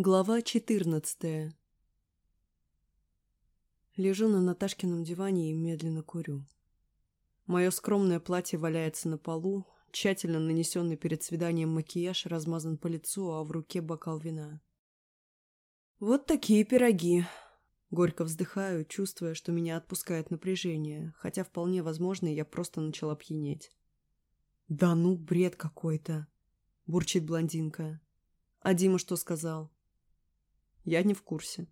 Глава 14 Лежу на Наташкином диване и медленно курю. Мое скромное платье валяется на полу, тщательно нанесенный перед свиданием макияж размазан по лицу, а в руке бокал вина. Вот такие пироги. Горько вздыхаю, чувствуя, что меня отпускает напряжение, хотя вполне возможно, я просто начала пьянеть. «Да ну, бред какой-то!» — бурчит блондинка. «А Дима что сказал?» Я не в курсе.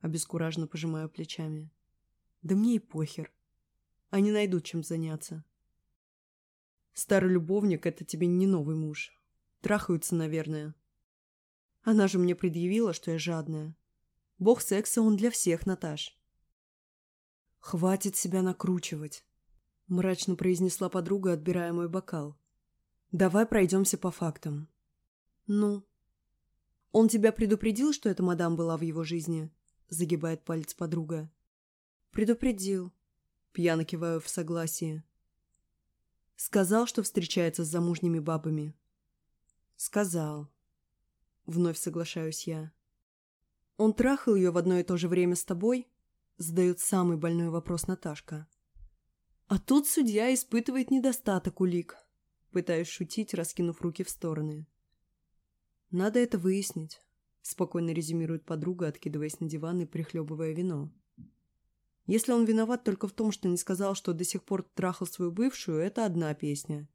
Обескураженно пожимаю плечами. Да мне и похер. Они найдут чем заняться. Старый любовник — это тебе не новый муж. Трахаются, наверное. Она же мне предъявила, что я жадная. Бог секса он для всех, Наташ. Хватит себя накручивать. Мрачно произнесла подруга, отбирая мой бокал. Давай пройдемся по фактам. Ну, «Он тебя предупредил, что эта мадам была в его жизни?» — загибает палец подруга. «Предупредил». Пьяно киваю в согласии. «Сказал, что встречается с замужними бабами?» «Сказал». Вновь соглашаюсь я. «Он трахал ее в одно и то же время с тобой?» Задает самый больной вопрос Наташка. А тут судья испытывает недостаток улик. Пытаюсь шутить, раскинув руки в стороны. «Надо это выяснить», — спокойно резюмирует подруга, откидываясь на диван и прихлебывая вино. «Если он виноват только в том, что не сказал, что до сих пор трахал свою бывшую, это одна песня.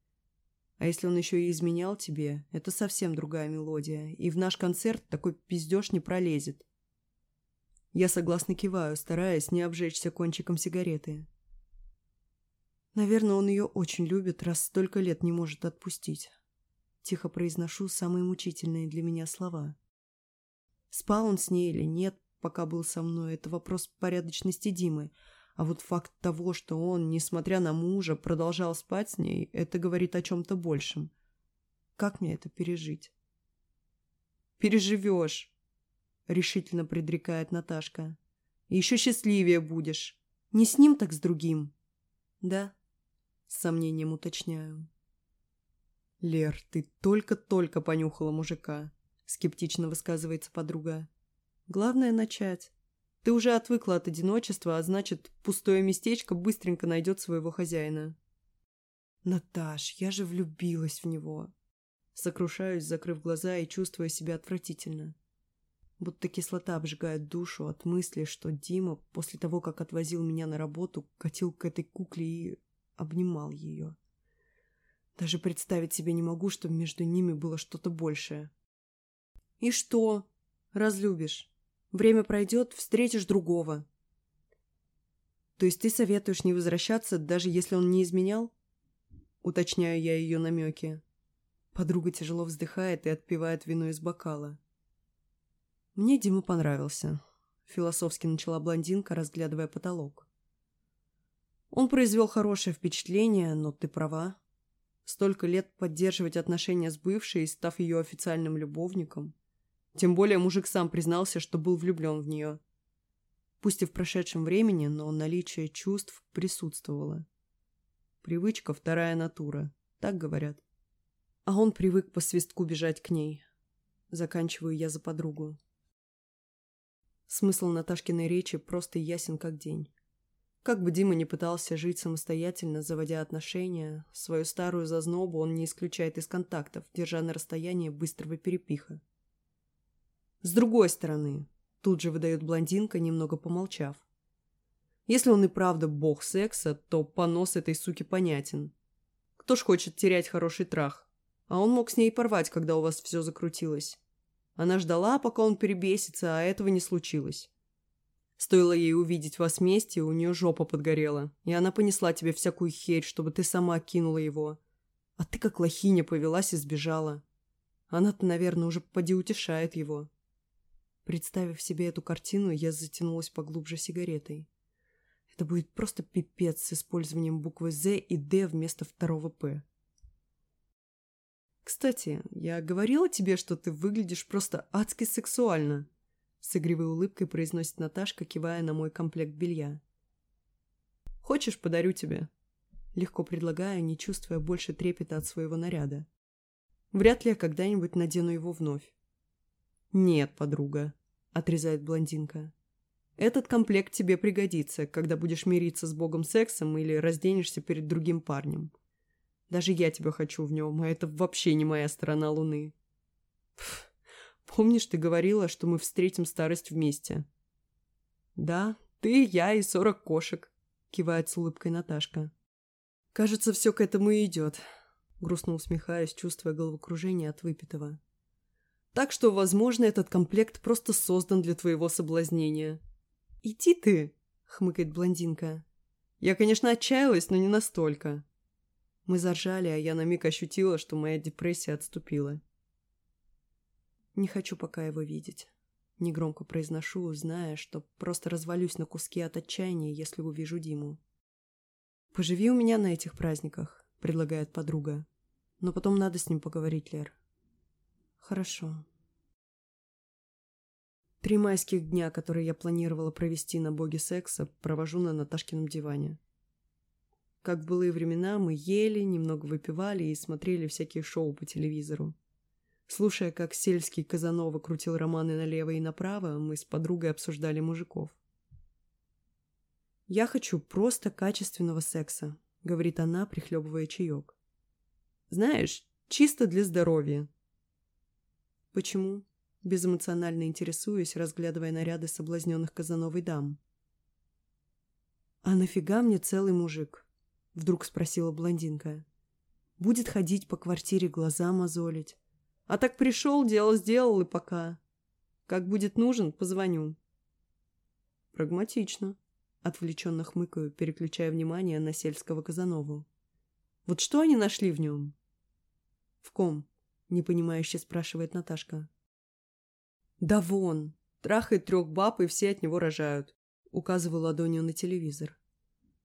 А если он еще и изменял тебе, это совсем другая мелодия, и в наш концерт такой пиздеж не пролезет». Я согласно киваю, стараясь не обжечься кончиком сигареты. Наверное, он ее очень любит, раз столько лет не может отпустить. Тихо произношу самые мучительные для меня слова. Спал он с ней или нет, пока был со мной, это вопрос порядочности Димы. А вот факт того, что он, несмотря на мужа, продолжал спать с ней, это говорит о чем-то большем. Как мне это пережить? «Переживешь», — решительно предрекает Наташка. «Еще счастливее будешь. Не с ним, так с другим». «Да?» — с сомнением уточняю. «Лер, ты только-только понюхала мужика», — скептично высказывается подруга. «Главное начать. Ты уже отвыкла от одиночества, а значит, пустое местечко быстренько найдет своего хозяина». «Наташ, я же влюбилась в него». Сокрушаюсь, закрыв глаза и чувствуя себя отвратительно. Будто кислота обжигает душу от мысли, что Дима, после того, как отвозил меня на работу, катил к этой кукле и обнимал ее. Даже представить себе не могу, что между ними было что-то большее. «И что? Разлюбишь. Время пройдет, встретишь другого». «То есть ты советуешь не возвращаться, даже если он не изменял?» Уточняю я ее намеки. Подруга тяжело вздыхает и отпивает вино из бокала. «Мне Дима понравился», — философски начала блондинка, разглядывая потолок. «Он произвел хорошее впечатление, но ты права. Столько лет поддерживать отношения с бывшей, став ее официальным любовником. Тем более мужик сам признался, что был влюблен в нее. Пусть и в прошедшем времени, но наличие чувств присутствовало. Привычка – вторая натура, так говорят. А он привык по свистку бежать к ней. Заканчиваю я за подругу. Смысл Наташкиной речи просто ясен как день. Как бы Дима ни пытался жить самостоятельно, заводя отношения, свою старую зазнобу он не исключает из контактов, держа на расстоянии быстрого перепиха. С другой стороны, тут же выдает блондинка, немного помолчав. Если он и правда бог секса, то понос этой суки понятен. Кто ж хочет терять хороший трах? А он мог с ней порвать, когда у вас все закрутилось. Она ждала, пока он перебесится, а этого не случилось. Стоило ей увидеть вас вместе, у нее жопа подгорела, и она понесла тебе всякую херь, чтобы ты сама кинула его. А ты как лохиня повелась и сбежала. Она-то, наверное, уже поди утешает его. Представив себе эту картину, я затянулась поглубже сигаретой. Это будет просто пипец с использованием буквы «З» и «Д» вместо второго «П». Кстати, я говорила тебе, что ты выглядишь просто адски сексуально. С игривой улыбкой произносит Наташка, кивая на мой комплект белья. «Хочешь, подарю тебе?» Легко предлагаю, не чувствуя больше трепета от своего наряда. Вряд ли я когда-нибудь надену его вновь. «Нет, подруга», — отрезает блондинка. «Этот комплект тебе пригодится, когда будешь мириться с богом сексом или разденешься перед другим парнем. Даже я тебя хочу в нем, а это вообще не моя сторона луны». Пф, «Помнишь, ты говорила, что мы встретим старость вместе?» «Да, ты, я и сорок кошек», — кивает с улыбкой Наташка. «Кажется, все к этому и идет», — грустно усмехаясь, чувствуя головокружение от выпитого. «Так что, возможно, этот комплект просто создан для твоего соблазнения». «Иди ты», — хмыкает блондинка. «Я, конечно, отчаялась, но не настолько». Мы заржали, а я на миг ощутила, что моя депрессия отступила. Не хочу пока его видеть. Негромко произношу, зная, что просто развалюсь на куски от отчаяния, если увижу Диму. «Поживи у меня на этих праздниках», — предлагает подруга. «Но потом надо с ним поговорить, Лер». «Хорошо». Три майских дня, которые я планировала провести на боге секса, провожу на Наташкином диване. Как в былые времена, мы ели, немного выпивали и смотрели всякие шоу по телевизору. Слушая, как сельский Казанова крутил романы налево и направо, мы с подругой обсуждали мужиков. «Я хочу просто качественного секса», — говорит она, прихлебывая чаек. «Знаешь, чисто для здоровья». «Почему?» — безэмоционально интересуюсь, разглядывая наряды соблазненных Казановой дам. «А нафига мне целый мужик?» — вдруг спросила блондинка. «Будет ходить по квартире, глаза мозолить. А так пришел, дело сделал и пока. Как будет нужен, позвоню». «Прагматично», Отвлеченно хмыкаю, переключая внимание на сельского Казанову. Вот что они нашли в нем? В ком? Непонимающе спрашивает Наташка. Да вон! Трахает трех баб, и все от него рожают. Указываю ладонью на телевизор.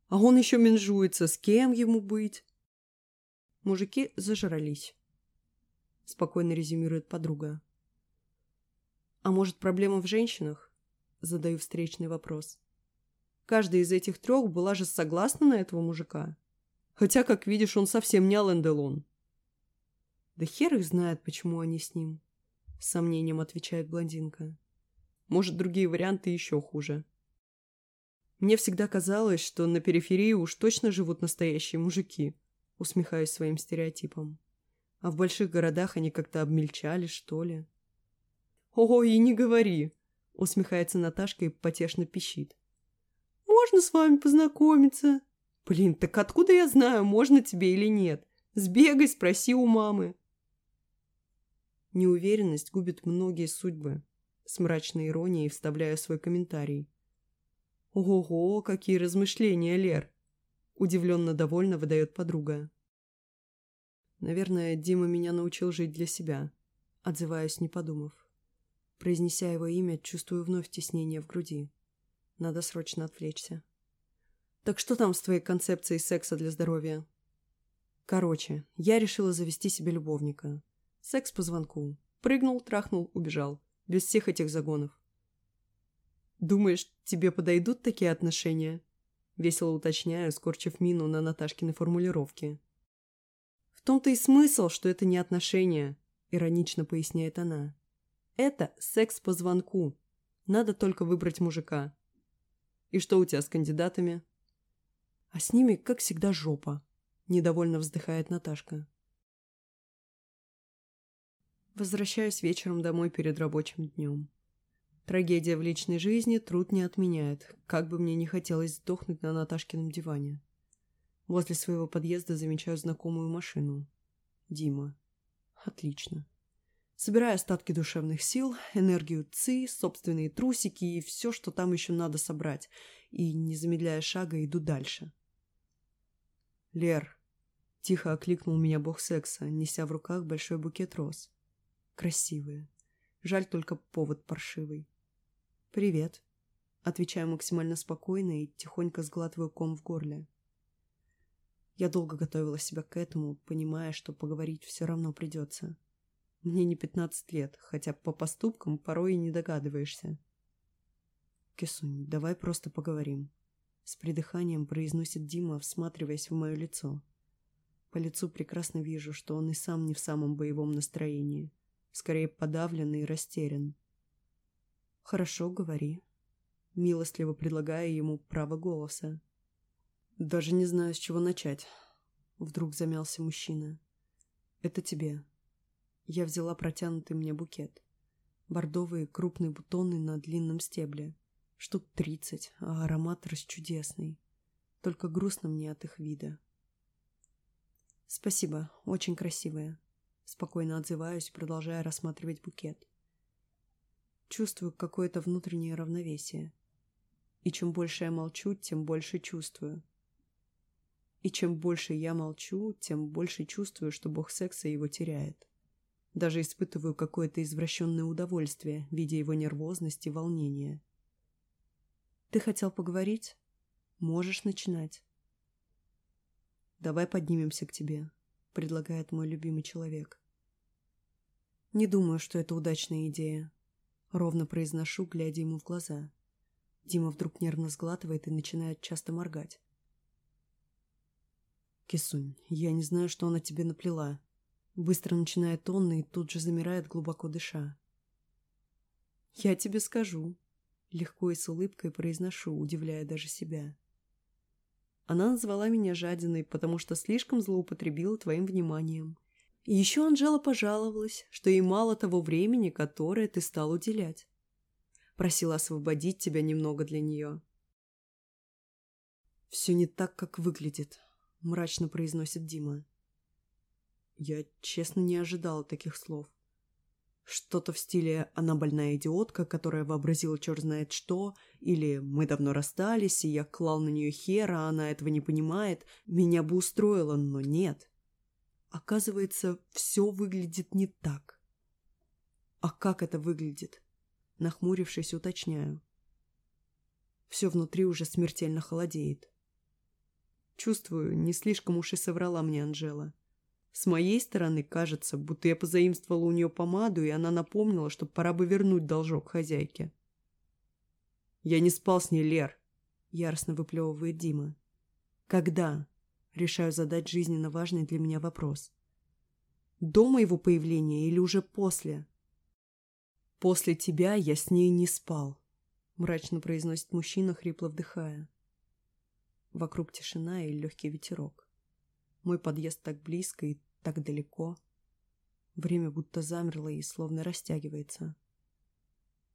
А он еще менжуется, с кем ему быть? Мужики зажрались. Спокойно резюмирует подруга. А может, проблема в женщинах? Задаю встречный вопрос. Каждая из этих трех была же согласна на этого мужика. Хотя, как видишь, он совсем не Ален Делон. Да хер их знает, почему они с ним. С сомнением отвечает блондинка. Может, другие варианты еще хуже. Мне всегда казалось, что на периферии уж точно живут настоящие мужики, усмехаясь своим стереотипом. А в больших городах они как-то обмельчали, что ли. «Ого, и не говори!» — усмехается Наташка и потешно пищит можно с вами познакомиться?» «Блин, так откуда я знаю, можно тебе или нет? Сбегай, спроси у мамы». Неуверенность губит многие судьбы. С мрачной иронией вставляю свой комментарий. «Ого, какие размышления, Лер!» Удивленно довольно выдает подруга. Наверное, Дима меня научил жить для себя. Отзываюсь, не подумав. Произнеся его имя, чувствую вновь теснение в груди. Надо срочно отвлечься. Так что там с твоей концепцией секса для здоровья? Короче, я решила завести себе любовника. Секс по звонку. Прыгнул, трахнул, убежал. Без всех этих загонов. Думаешь, тебе подойдут такие отношения? Весело уточняю, скорчив мину на Наташкиной формулировке. В том-то и смысл, что это не отношения, иронично поясняет она. Это секс по звонку. Надо только выбрать мужика. И что у тебя с кандидатами? А с ними, как всегда, жопа. Недовольно вздыхает Наташка. Возвращаюсь вечером домой перед рабочим днем. Трагедия в личной жизни труд не отменяет, как бы мне не хотелось сдохнуть на Наташкином диване. Возле своего подъезда замечаю знакомую машину. Дима. Отлично. Собираю остатки душевных сил, энергию ЦИ, собственные трусики и все, что там еще надо собрать, и, не замедляя шага, иду дальше. «Лер!» — тихо окликнул меня бог секса, неся в руках большой букет роз. Красивые. Жаль только повод паршивый. «Привет!» — отвечаю максимально спокойно и тихонько сглатываю ком в горле. Я долго готовила себя к этому, понимая, что поговорить все равно придется. Мне не пятнадцать лет, хотя по поступкам порой и не догадываешься. Кисунь, давай просто поговорим. С придыханием произносит Дима, всматриваясь в мое лицо. По лицу прекрасно вижу, что он и сам не в самом боевом настроении. скорее подавлен и растерян. «Хорошо, говори», милостливо предлагая ему право голоса. «Даже не знаю, с чего начать», — вдруг замялся мужчина. «Это тебе». Я взяла протянутый мне букет. Бордовые крупные бутоны на длинном стебле. Штук тридцать, а аромат расчудесный. Только грустно мне от их вида. «Спасибо, очень красивые», — спокойно отзываюсь, продолжая рассматривать букет. Чувствую какое-то внутреннее равновесие. И чем больше я молчу, тем больше чувствую. И чем больше я молчу, тем больше чувствую, что бог секса его теряет. Даже испытываю какое-то извращенное удовольствие, видя его нервозность и волнение. «Ты хотел поговорить? Можешь начинать». «Давай поднимемся к тебе», — предлагает мой любимый человек. «Не думаю, что это удачная идея», — ровно произношу, глядя ему в глаза. Дима вдруг нервно сглатывает и начинает часто моргать. «Кисунь, я не знаю, что она тебе наплела». Быстро начинает он и тут же замирает, глубоко дыша. «Я тебе скажу», — легко и с улыбкой произношу, удивляя даже себя. Она назвала меня жадиной, потому что слишком злоупотребила твоим вниманием. И еще Анжела пожаловалась, что ей мало того времени, которое ты стал уделять. Просила освободить тебя немного для нее. «Все не так, как выглядит», — мрачно произносит Дима. Я, честно, не ожидала таких слов. Что-то в стиле «она больная идиотка, которая вообразила черт знает что», или «мы давно расстались, и я клал на нее хера, а она этого не понимает», меня бы устроило, но нет. Оказывается, все выглядит не так. А как это выглядит? Нахмурившись, уточняю. Все внутри уже смертельно холодеет. Чувствую, не слишком уж и соврала мне Анжела. С моей стороны кажется, будто я позаимствовала у нее помаду, и она напомнила, что пора бы вернуть должок хозяйке. «Я не спал с ней, Лер», — яростно выплевывает Дима. «Когда?» — решаю задать жизненно важный для меня вопрос. «До моего появления или уже после?» «После тебя я с ней не спал», — мрачно произносит мужчина, хрипло вдыхая. Вокруг тишина и легкий ветерок. Мой подъезд так близко и так далеко. Время будто замерло и словно растягивается.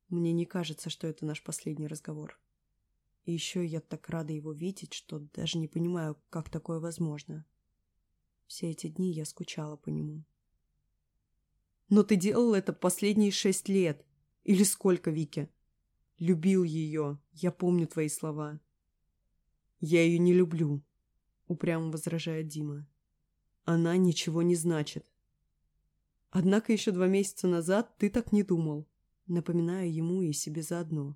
Мне не кажется, что это наш последний разговор. И еще я так рада его видеть, что даже не понимаю, как такое возможно. Все эти дни я скучала по нему. Но ты делал это последние шесть лет. Или сколько, Вики? Любил ее. Я помню твои слова. Я ее не люблю. — упрямо возражает Дима. «Она ничего не значит». «Однако еще два месяца назад ты так не думал», — напоминаю ему и себе заодно.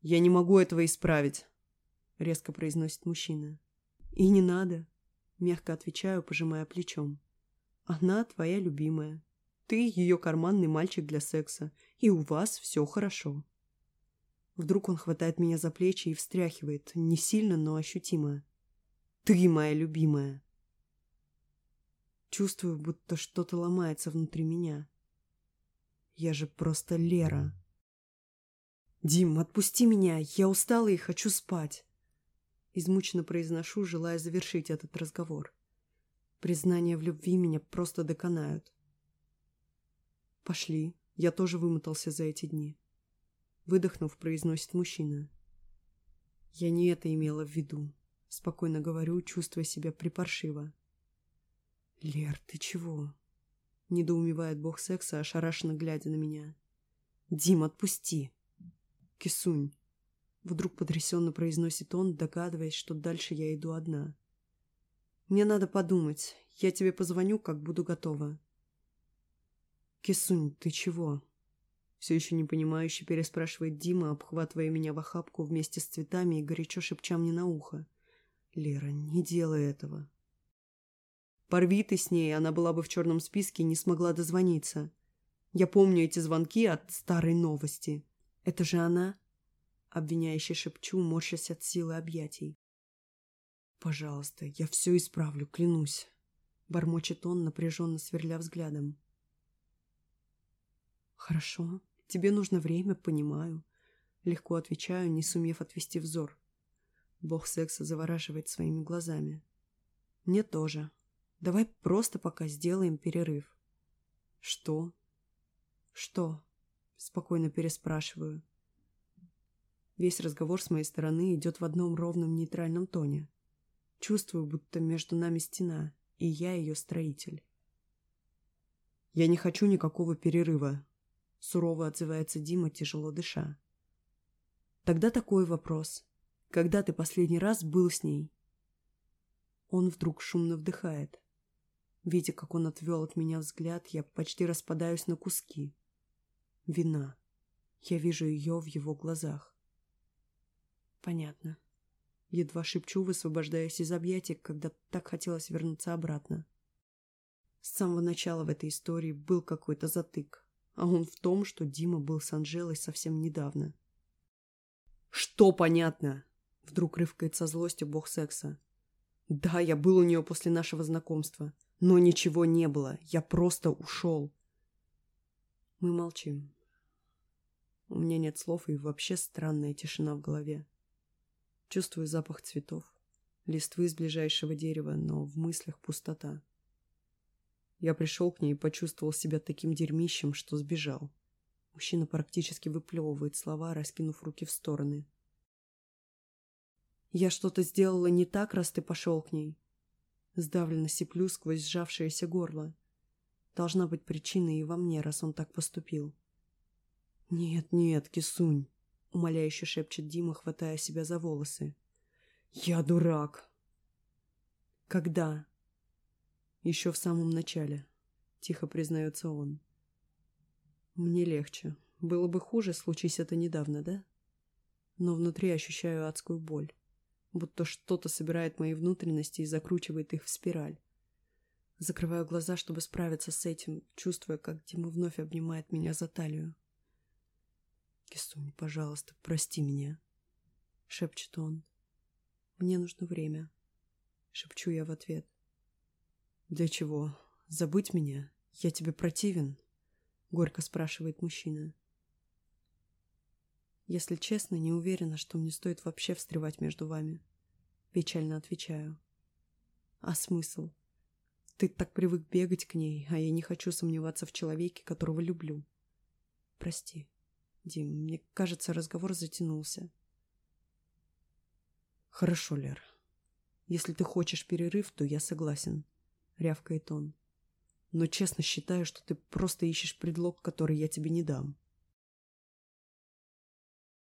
«Я не могу этого исправить», — резко произносит мужчина. «И не надо», — мягко отвечаю, пожимая плечом. «Она твоя любимая. Ты ее карманный мальчик для секса, и у вас все хорошо». Вдруг он хватает меня за плечи и встряхивает, не сильно, но ощутимо. Ты моя любимая. Чувствую, будто что-то ломается внутри меня. Я же просто Лера. «Дим, отпусти меня, я устала и хочу спать!» Измученно произношу, желая завершить этот разговор. Признания в любви меня просто доконают. «Пошли, я тоже вымотался за эти дни», — выдохнув, произносит мужчина. Я не это имела в виду. Спокойно говорю, чувствуя себя припаршиво. «Лер, ты чего?» Недоумевает бог секса, ошарашенно глядя на меня. «Дим, отпусти!» «Кисунь!» Вдруг потрясенно произносит он, догадываясь, что дальше я иду одна. «Мне надо подумать. Я тебе позвоню, как буду готова». «Кисунь, ты чего?» Все еще непонимающе переспрашивает Дима, обхватывая меня в охапку вместе с цветами и горячо шепча мне на ухо. Лера, не делай этого. Порви ты с ней, она была бы в черном списке и не смогла дозвониться. Я помню эти звонки от старой новости. Это же она? Обвиняюще шепчу, морщась от силы объятий. Пожалуйста, я все исправлю, клянусь. Бормочет он, напряженно сверля взглядом. Хорошо. Тебе нужно время, понимаю. Легко отвечаю, не сумев отвести взор. Бог секса завораживает своими глазами. Мне тоже. Давай просто пока сделаем перерыв. Что? Что? Спокойно переспрашиваю. Весь разговор с моей стороны идет в одном ровном нейтральном тоне. Чувствую, будто между нами стена, и я ее строитель. «Я не хочу никакого перерыва», — сурово отзывается Дима, тяжело дыша. «Тогда такой вопрос. Когда ты последний раз был с ней?» Он вдруг шумно вдыхает. Видя, как он отвел от меня взгляд, я почти распадаюсь на куски. Вина. Я вижу ее в его глазах. Понятно. Едва шепчу, высвобождаясь из объятий, когда так хотелось вернуться обратно. С самого начала в этой истории был какой-то затык, а он в том, что Дима был с Анжелой совсем недавно. «Что понятно?» — вдруг рывкает со злостью бог секса. «Да, я был у нее после нашего знакомства, но ничего не было, я просто ушел». Мы молчим. У меня нет слов и вообще странная тишина в голове. Чувствую запах цветов, листвы с ближайшего дерева, но в мыслях пустота. Я пришел к ней и почувствовал себя таким дерьмищем, что сбежал. Мужчина практически выплевывает слова, раскинув руки в стороны. «Я что-то сделала не так, раз ты пошел к ней?» Сдавленно сиплю сквозь сжавшееся горло. Должна быть причина и во мне, раз он так поступил. «Нет, нет, кисунь!» — умоляюще шепчет Дима, хватая себя за волосы. «Я дурак!» «Когда?» «Еще в самом начале», — тихо признается он. «Мне легче. Было бы хуже, случись это недавно, да?» Но внутри ощущаю адскую боль. Будто что-то собирает мои внутренности и закручивает их в спираль. Закрываю глаза, чтобы справиться с этим, чувствуя, как Дима вновь обнимает меня за талию. «Кисунь, пожалуйста, прости меня», — шепчет он. «Мне нужно время», — шепчу я в ответ. «Для чего? Забыть меня? Я тебе противен?» — горько спрашивает мужчина. «Если честно, не уверена, что мне стоит вообще встревать между вами», — печально отвечаю. «А смысл? Ты так привык бегать к ней, а я не хочу сомневаться в человеке, которого люблю. Прости». Дим, мне кажется, разговор затянулся. Хорошо, Лер. Если ты хочешь перерыв, то я согласен, рявкает он. Но честно считаю, что ты просто ищешь предлог, который я тебе не дам.